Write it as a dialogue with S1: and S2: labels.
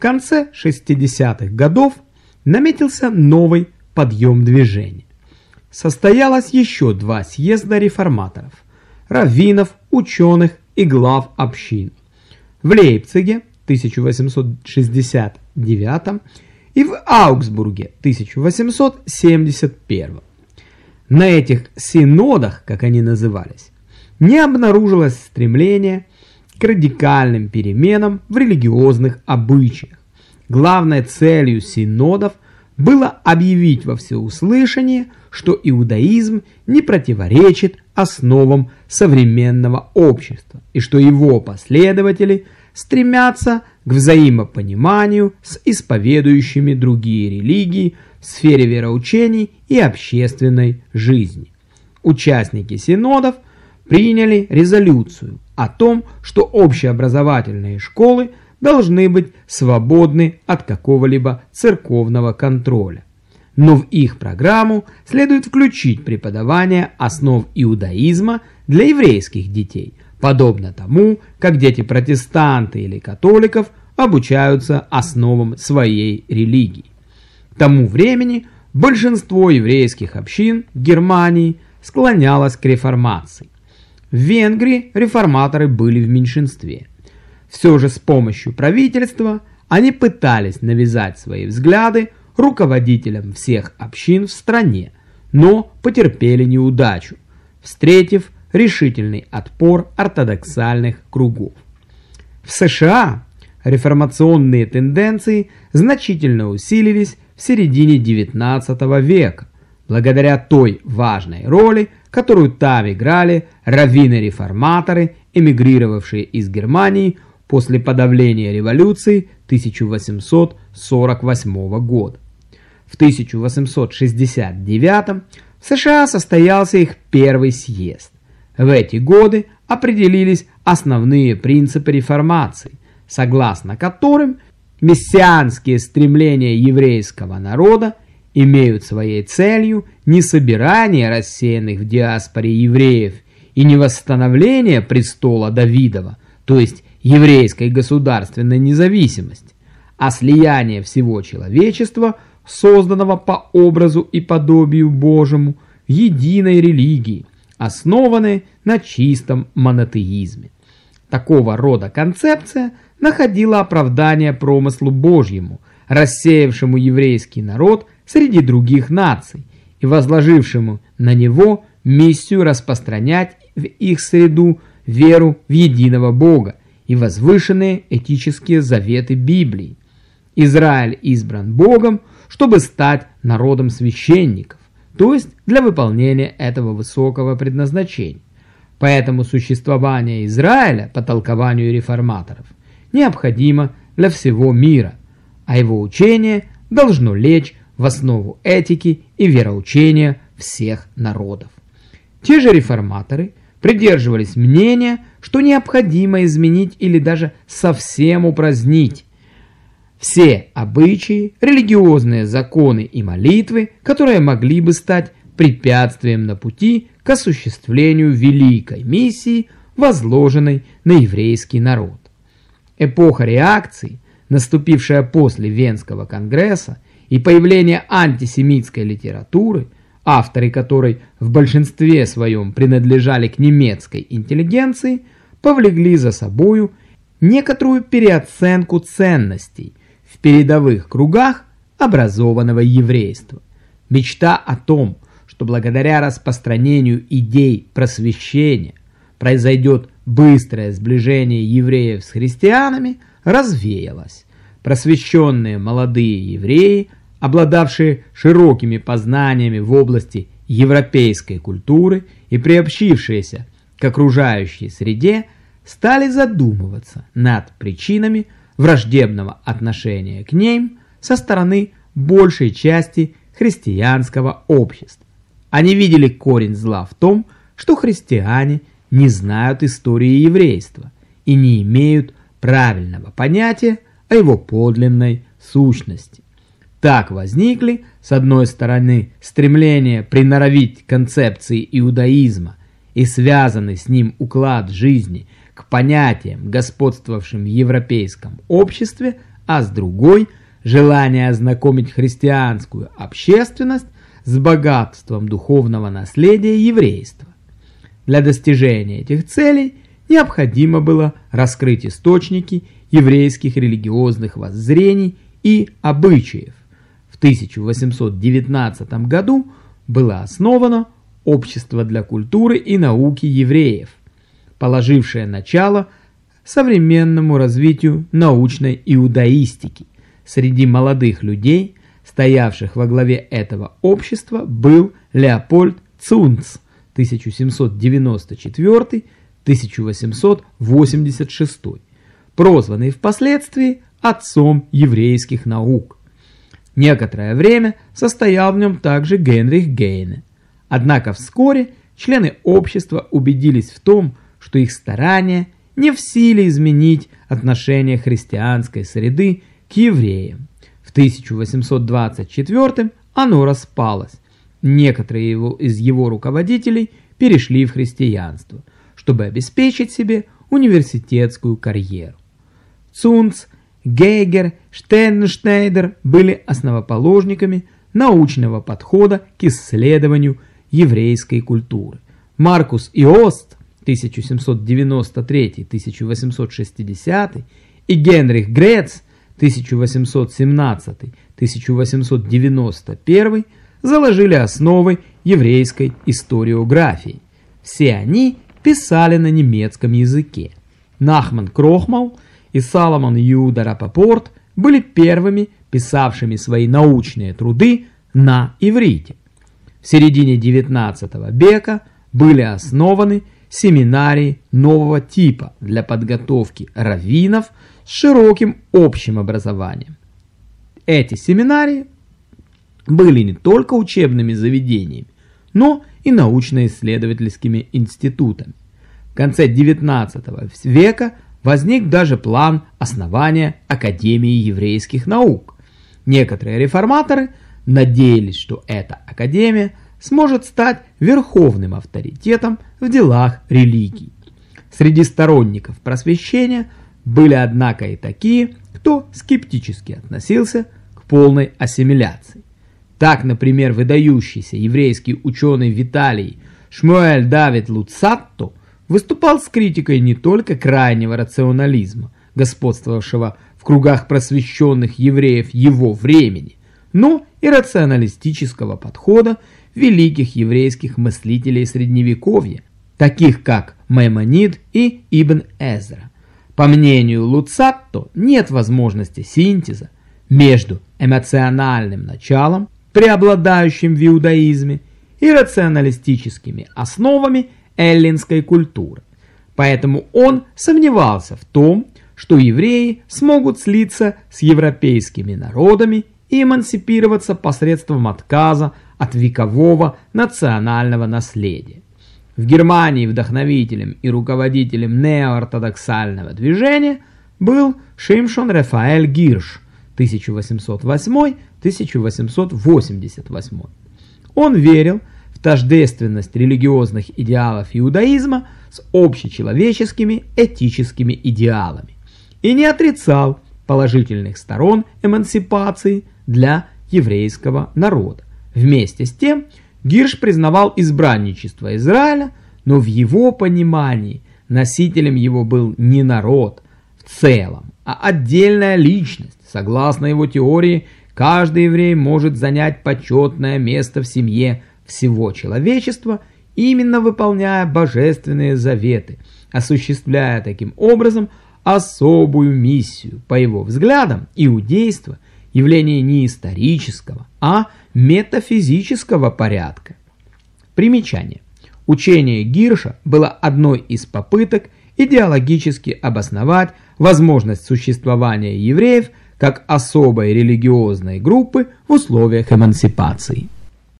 S1: конце 60-х годов наметился новый подъем движения. Состоялось еще два съезда реформаторов – раввинов, ученых и глав общин. В Лейпциге 1869 и в Аугсбурге 1871. На этих синодах, как они назывались, не обнаружилось стремления к радикальным переменам в религиозных обычаях. Главной целью синодов было объявить во всеуслышание, что иудаизм не противоречит основам современного общества и что его последователи стремятся к взаимопониманию с исповедующими другие религии в сфере вероучений и общественной жизни. Участники синодов приняли резолюцию о том, что общеобразовательные школы должны быть свободны от какого-либо церковного контроля. Но в их программу следует включить преподавание основ иудаизма для еврейских детей, подобно тому, как дети протестанты или католиков обучаются основам своей религии. К тому времени большинство еврейских общин Германии склонялось к реформации. В Венгрии реформаторы были в меньшинстве. Все же с помощью правительства они пытались навязать свои взгляды руководителям всех общин в стране, но потерпели неудачу, встретив решительный отпор ортодоксальных кругов. В США реформационные тенденции значительно усилились в середине XIX века, благодаря той важной роли, которую там играли раввины-реформаторы, эмигрировавшие из Германии после подавления революции 1848 года. В 1869 в США состоялся их первый съезд. В эти годы определились основные принципы реформации, согласно которым мессианские стремления еврейского народа имеют своей целью не собирание рассеянных в диаспоре евреев и не восстановление престола Давидова, то есть еврейской государственной независимости, а слияние всего человечества, созданного по образу и подобию Божьему, единой религии, основанной на чистом монотеизме. Такого рода концепция находила оправдание промыслу Божьему, рассеявшему еврейский народ среди других наций и возложившему на него миссию распространять в их среду веру в единого Бога и возвышенные этические заветы Библии. Израиль избран Богом, чтобы стать народом священников то есть для выполнения этого высокого предназначения. Поэтому существование Израиля по толкованию реформаторов необходимо для всего мира, а его учение должно лечь в основу этики и вероучения всех народов. Те же реформаторы придерживались мнения, что необходимо изменить или даже совсем упразднить все обычаи, религиозные законы и молитвы, которые могли бы стать препятствием на пути к осуществлению великой миссии, возложенной на еврейский народ. Эпоха реакции, наступившая после Венского конгресса и появление антисемитской литературы, авторы которой в большинстве своем принадлежали к немецкой интеллигенции, повлекли за собою некоторую переоценку ценностей, в передовых кругах образованного еврейства. Мечта о том, что благодаря распространению идей просвещения произойдет быстрое сближение евреев с христианами, развеялась. Просвещенные молодые евреи, обладавшие широкими познаниями в области европейской культуры и приобщившиеся к окружающей среде, стали задумываться над причинами враждебного отношения к ним со стороны большей части христианского общества. Они видели корень зла в том, что христиане не знают истории еврейства и не имеют правильного понятия о его подлинной сущности. Так возникли, с одной стороны, стремление приноровить концепции иудаизма и связанный с ним уклад жизни к понятиям, господствовавшим в европейском обществе, а с другой – желание ознакомить христианскую общественность с богатством духовного наследия еврейства. Для достижения этих целей необходимо было раскрыть источники еврейских религиозных воззрений и обычаев. В 1819 году было основано Общество для культуры и науки евреев, положившее начало современному развитию научной иудаистики. Среди молодых людей, стоявших во главе этого общества, был Леопольд Цунц 1794-1886, прозванный впоследствии отцом еврейских наук. Некоторое время состоял в нем также Генрих Гейне. Однако вскоре члены общества убедились в том, что их старания не в силе изменить отношение христианской среды к евреям. В 1824 оно распалось. Некоторые его, из его руководителей перешли в христианство, чтобы обеспечить себе университетскую карьеру. Цунц, Гейгер, Штеннштейдер были основоположниками научного подхода к исследованию еврейской культуры. Маркус Иост 1793-1860 и Генрих Грец 1817-1891 заложили основы еврейской историографии. Все они писали на немецком языке. Нахман Крохмал и Саломон Юда Рапопорт были первыми писавшими свои научные труды на иврите. В середине XIX века были основаны семинарии нового типа для подготовки раввинов с широким общим образованием. Эти семинарии были не только учебными заведениями, но и научно-исследовательскими институтами. В конце XIX века возник даже план основания Академии еврейских наук. Некоторые реформаторы надеялись, что эта академия сможет стать верховным авторитетом в делах религии. Среди сторонников просвещения были, однако, и такие, кто скептически относился к полной ассимиляции. Так, например, выдающийся еврейский ученый Виталий Шмуэль Давид Луцатто выступал с критикой не только крайнего рационализма, господствовавшего в кругах просвещенных евреев его времени, но и рационалистического подхода великих еврейских мыслителей Средневековья, таких как Маймонид и Ибн Эзра. По мнению Луцатто, нет возможности синтеза между эмоциональным началом преобладающим в иудаизме, и рационалистическими основами эллинской культуры. Поэтому он сомневался в том, что евреи смогут слиться с европейскими народами и эмансипироваться посредством отказа от векового национального наследия. В Германии вдохновителем и руководителем неоортодоксального движения был Шимшон Рафаэль Гирш 1808-1888. Он верил тождественность религиозных идеалов иудаизма с общечеловеческими этическими идеалами и не отрицал положительных сторон эмансипации для еврейского народа. Вместе с тем Гирш признавал избранничество Израиля, но в его понимании носителем его был не народ в целом, а отдельная личность. Согласно его теории, каждый еврей может занять почетное место в семье всего человечества, именно выполняя божественные заветы, осуществляя таким образом особую миссию. По его взглядам, иудейство – явление не исторического, а метафизического порядка. Примечание. Учение Гирша было одной из попыток идеологически обосновать возможность существования евреев как особой религиозной группы в условиях эмансипации.